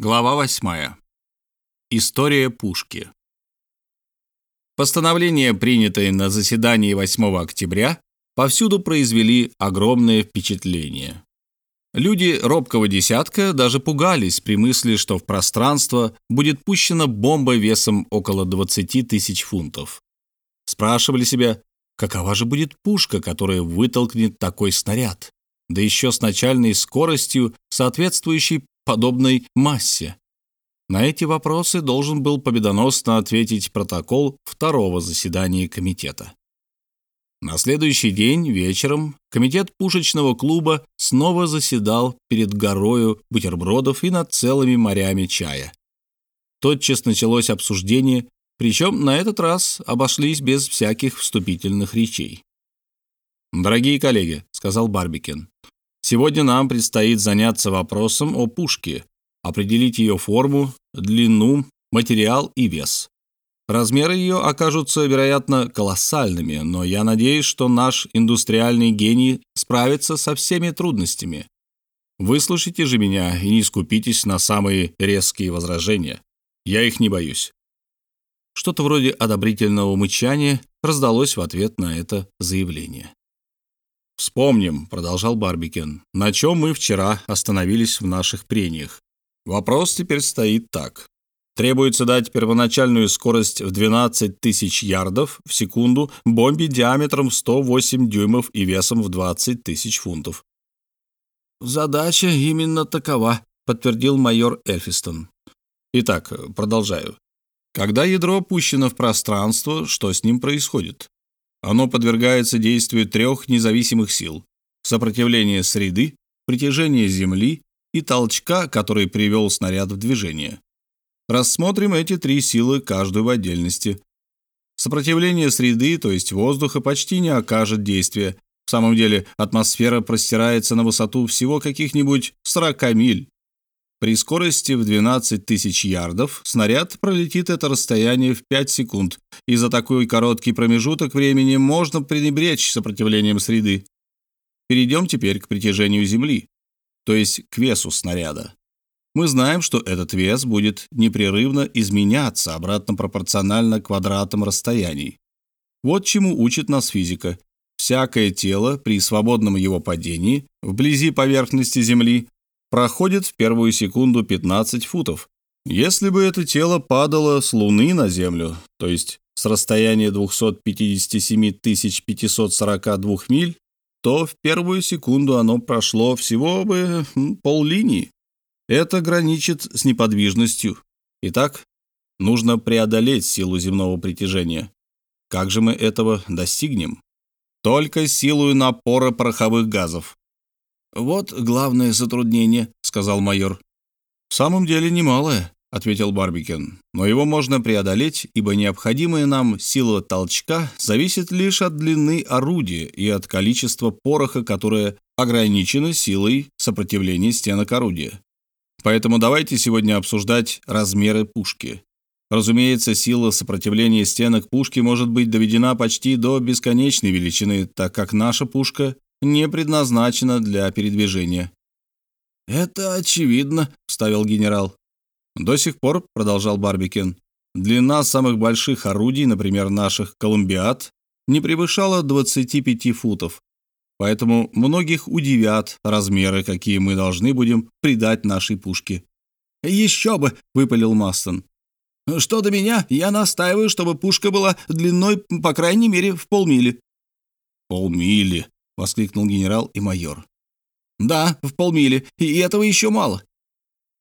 Глава 8. История пушки. Постановления, принятые на заседании 8 октября, повсюду произвели огромное впечатление. Люди робкого десятка даже пугались при мысли, что в пространство будет пущена бомба весом около 20 тысяч фунтов. Спрашивали себя, какова же будет пушка, которая вытолкнет такой снаряд, да еще с начальной скоростью, соответствующей подобной массе? На эти вопросы должен был победоносно ответить протокол второго заседания комитета. На следующий день вечером комитет пушечного клуба снова заседал перед горою бутербродов и над целыми морями чая. Тотчас началось обсуждение, причем на этот раз обошлись без всяких вступительных речей. «Дорогие коллеги», — сказал Барбикен, Сегодня нам предстоит заняться вопросом о пушке, определить ее форму, длину, материал и вес. Размеры ее окажутся, вероятно, колоссальными, но я надеюсь, что наш индустриальный гений справится со всеми трудностями. Выслушайте же меня и не скупитесь на самые резкие возражения. Я их не боюсь. Что-то вроде одобрительного мычания раздалось в ответ на это заявление. «Вспомним», — продолжал Барбикен, — «на чем мы вчера остановились в наших прениях. Вопрос теперь стоит так. Требуется дать первоначальную скорость в 12 тысяч ярдов в секунду бомбе диаметром 108 дюймов и весом в 20 тысяч фунтов. «Задача именно такова», — подтвердил майор Эльфистон. «Итак, продолжаю. Когда ядро опущено в пространство, что с ним происходит? Оно подвергается действию трех независимых сил – сопротивления среды, притяжения Земли и толчка, который привел снаряд в движение. Рассмотрим эти три силы, каждую в отдельности. Сопротивление среды, то есть воздуха, почти не окажет действия. В самом деле атмосфера простирается на высоту всего каких-нибудь 40 миль. При скорости в 12 тысяч ярдов снаряд пролетит это расстояние в 5 секунд, и за такой короткий промежуток времени можно пренебречь сопротивлением среды. Перейдем теперь к притяжению Земли, то есть к весу снаряда. Мы знаем, что этот вес будет непрерывно изменяться обратно пропорционально квадратам расстояний. Вот чему учит нас физика. Всякое тело при свободном его падении вблизи поверхности Земли проходит в первую секунду 15 футов. Если бы это тело падало с Луны на Землю, то есть с расстояния 257 542 миль, то в первую секунду оно прошло всего бы поллинии. Это граничит с неподвижностью. Итак, нужно преодолеть силу земного притяжения. Как же мы этого достигнем? Только силой напора пороховых газов. «Вот главное затруднение», — сказал майор. «В самом деле немалое», — ответил Барбикен. «Но его можно преодолеть, ибо необходимая нам сила толчка зависит лишь от длины орудия и от количества пороха, которое ограничено силой сопротивления стенок орудия. Поэтому давайте сегодня обсуждать размеры пушки. Разумеется, сила сопротивления стенок пушки может быть доведена почти до бесконечной величины, так как наша пушка не предназначена для передвижения. «Это очевидно», — вставил генерал. «До сих пор», — продолжал Барбикен, «длина самых больших орудий, например, наших «Колумбиад», не превышала 25 футов. Поэтому многих удивят размеры, какие мы должны будем придать нашей пушке». «Еще бы!» — выпалил Мастон. «Что до меня, я настаиваю, чтобы пушка была длиной, по крайней мере, в полмили». «Полмили», — воскликнул генерал и майор. «Да, в полмили, и этого еще мало».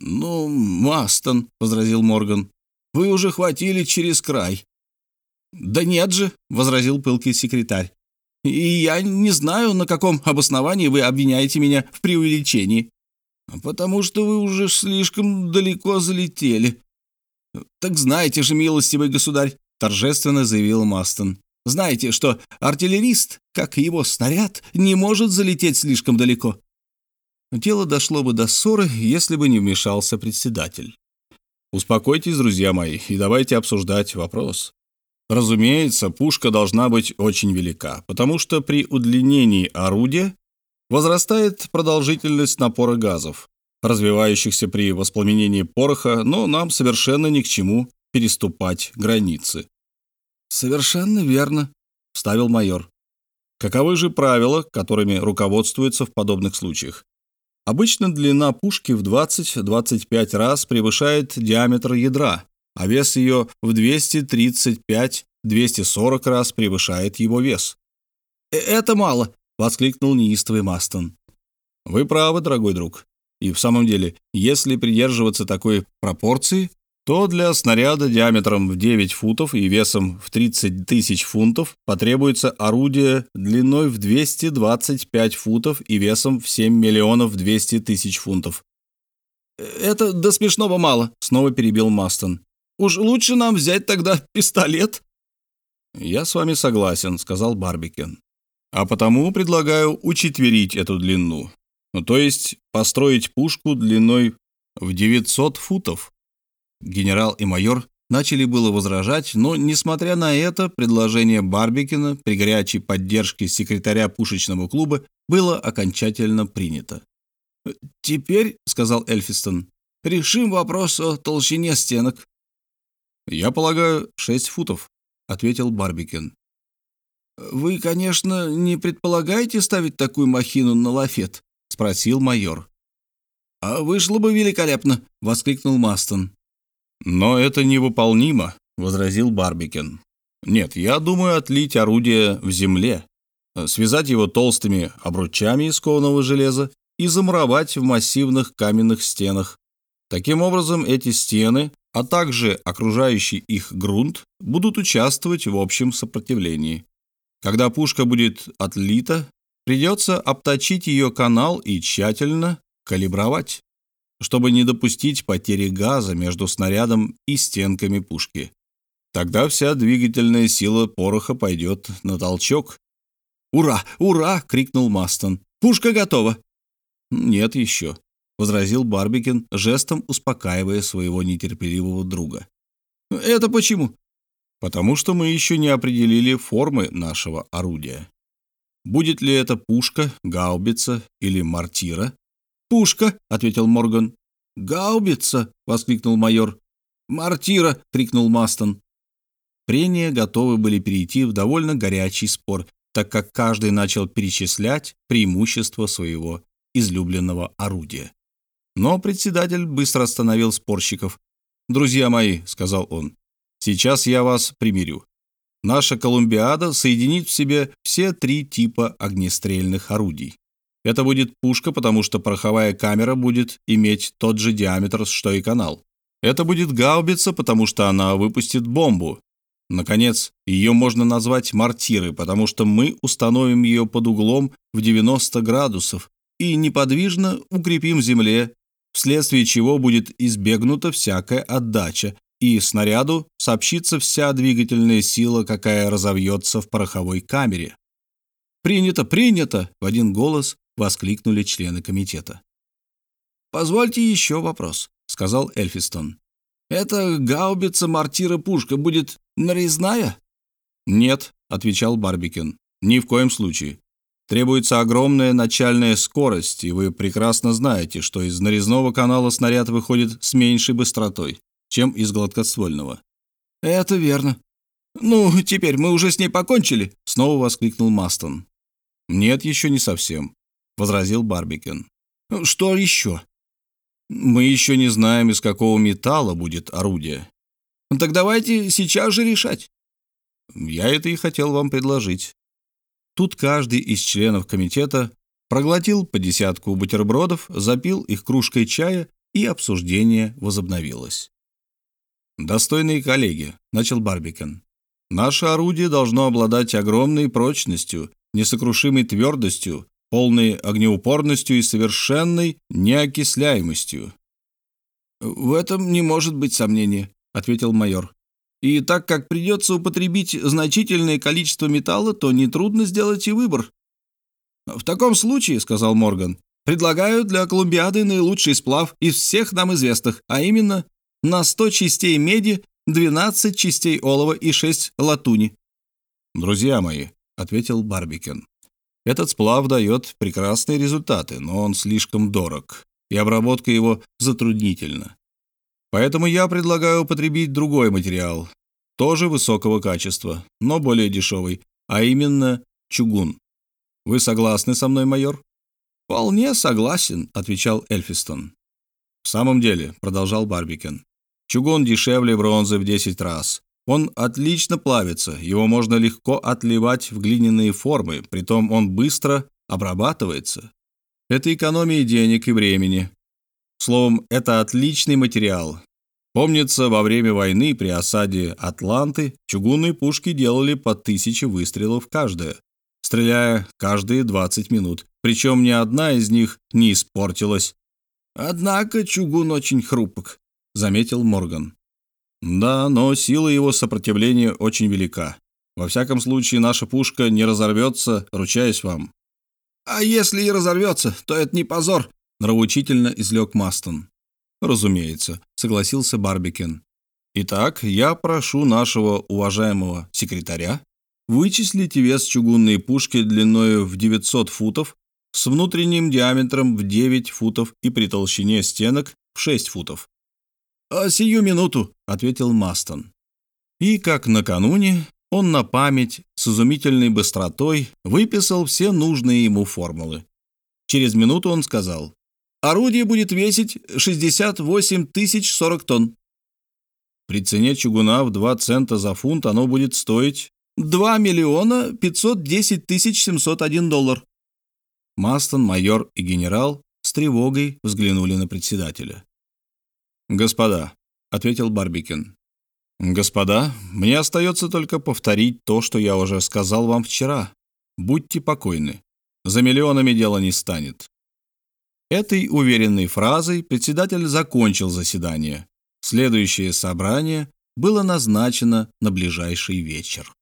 «Ну, Мастон», — возразил Морган, — «вы уже хватили через край». «Да нет же», — возразил пылкий секретарь. «И я не знаю, на каком обосновании вы обвиняете меня в преувеличении. Потому что вы уже слишком далеко залетели». «Так знаете же, милостивый государь», — торжественно заявил Мастон. Знаете, что артиллерист, как его снаряд, не может залететь слишком далеко. Дело дошло бы до ссоры, если бы не вмешался председатель. Успокойтесь, друзья мои, и давайте обсуждать вопрос. Разумеется, пушка должна быть очень велика, потому что при удлинении орудия возрастает продолжительность напора газов. развивающихся при воспламенении пороха, но нам совершенно ни к чему переступать границы. «Совершенно верно», — вставил майор. Каковы же правила, которыми руководствуются в подобных случаях? Обычно длина пушки в 20-25 раз превышает диаметр ядра, а вес ее в 235-240 раз превышает его вес. «Э, «Это мало!» — воскликнул неистовый Мастон. «Вы правы, дорогой друг. И в самом деле, если придерживаться такой пропорции, то для снаряда диаметром в 9 футов и весом в 30 тысяч фунтов потребуется орудие длиной в 225 футов и весом в 7 миллионов 200 тысяч фунтов. «Это до смешного мало», — снова перебил Мастон. «Уж лучше нам взять тогда пистолет». «Я с вами согласен», — сказал Барбикен. «А потому предлагаю учетверить эту длину. Ну, то есть построить пушку длиной в 900 футов Генерал и майор начали было возражать, но, несмотря на это, предложение Барбикина при горячей поддержке секретаря пушечного клуба было окончательно принято. «Теперь, — сказал Эльфистон, — решим вопрос о толщине стенок». «Я полагаю, шесть футов», — ответил Барбикин. «Вы, конечно, не предполагаете ставить такую махину на лафет?» — спросил майор. «А вышло бы великолепно!» — воскликнул Мастон. «Но это невыполнимо», — возразил Барбикен. «Нет, я думаю отлить орудие в земле, связать его толстыми обручами из кованого железа и замуровать в массивных каменных стенах. Таким образом, эти стены, а также окружающий их грунт, будут участвовать в общем сопротивлении. Когда пушка будет отлита, придется обточить ее канал и тщательно калибровать чтобы не допустить потери газа между снарядом и стенками пушки. Тогда вся двигательная сила пороха пойдет на толчок. «Ура! Ура!» — крикнул Мастон. «Пушка готова!» «Нет еще», — возразил Барбикин, жестом успокаивая своего нетерпеливого друга. «Это почему?» «Потому что мы еще не определили формы нашего орудия. Будет ли это пушка, гаубица или мортира, «Пушка», — ответил Морган. «Гаубица!» — воскликнул майор. «Мортира!» — крикнул Мастон. Прения готовы были перейти в довольно горячий спор, так как каждый начал перечислять преимущества своего излюбленного орудия. Но председатель быстро остановил спорщиков. «Друзья мои», — сказал он, — «сейчас я вас примирю. Наша Колумбиада соединит в себе все три типа огнестрельных орудий. Это будет пушка, потому что пороховая камера будет иметь тот же диаметр, что и канал. Это будет гаубица, потому что она выпустит бомбу. Наконец, ее можно назвать мортирой, потому что мы установим ее под углом в 90 градусов и неподвижно укрепим земле, вследствие чего будет избегнута всякая отдача, и снаряду сообщится вся двигательная сила, какая разовьется в пороховой камере. «Принято, принято!» — в один голос воскликнули члены комитета. «Позвольте еще вопрос», — сказал Эльфистон. «Эта гаубица-мортира-пушка будет нарезная?» «Нет», — отвечал Барбикин. «Ни в коем случае. Требуется огромная начальная скорость, и вы прекрасно знаете, что из нарезного канала снаряд выходит с меньшей быстротой, чем из гладкоствольного». «Это верно. Ну, теперь мы уже с ней покончили», — снова воскликнул Мастон. «Нет, еще не совсем возразил Барбикен. «Что еще?» «Мы еще не знаем, из какого металла будет орудие». «Так давайте сейчас же решать». «Я это и хотел вам предложить». Тут каждый из членов комитета проглотил по десятку бутербродов, запил их кружкой чая, и обсуждение возобновилось. «Достойные коллеги», — начал Барбикен, — «наше орудие должно обладать огромной прочностью, несокрушимой твердостью, полной огнеупорностью и совершенной неокисляемостью. «В этом не может быть сомнения», — ответил майор. «И так как придется употребить значительное количество металла, то нетрудно сделать и выбор». «В таком случае», — сказал Морган, — «предлагаю для Колумбиады наилучший сплав из всех нам известных, а именно на 100 частей меди, 12 частей олова и 6 латуни». «Друзья мои», — ответил Барбикен, этот сплав дает прекрасные результаты, но он слишком дорог. и обработка его затруднительна. Поэтому я предлагаю употребить другой материал, тоже высокого качества, но более дешевый, а именно чугун. Вы согласны со мной, майор? «Вполне согласен», — отвечал Эльфистон. «В самом деле», — продолжал Барбикен, — «чугун дешевле бронзы в 10 раз. Он отлично плавится, его можно легко отливать в глиняные формы, притом он быстро обрабатывается. Это экономия денег и времени. Словом, это отличный материал. Помнится, во время войны при осаде Атланты чугунные пушки делали по тысяче выстрелов каждая, стреляя каждые 20 минут, причем ни одна из них не испортилась. «Однако чугун очень хрупок», — заметил Морган. «Да, но сила его сопротивления очень велика. Во всяком случае, наша пушка не разорвется, ручаясь вам». «А если и разорвется, то это не позор», — нравоучительно излег Мастон. «Разумеется», — согласился Барбикен. «Итак, я прошу нашего уважаемого секретаря вычислить вес чугунной пушки длиной в 900 футов с внутренним диаметром в 9 футов и при толщине стенок в 6 футов. «А сию минуту», — ответил Мастон. И, как накануне, он на память с изумительной быстротой выписал все нужные ему формулы. Через минуту он сказал, «Орудие будет весить 68 тысяч 40 тонн». При цене чугуна в 2 цента за фунт оно будет стоить 2 миллиона 510 тысяч 701 доллар. Мастон, майор и генерал с тревогой взглянули на председателя. «Господа», — ответил Барбикен, — «господа, мне остается только повторить то, что я уже сказал вам вчера. Будьте покойны. За миллионами дело не станет». Этой уверенной фразой председатель закончил заседание. Следующее собрание было назначено на ближайший вечер.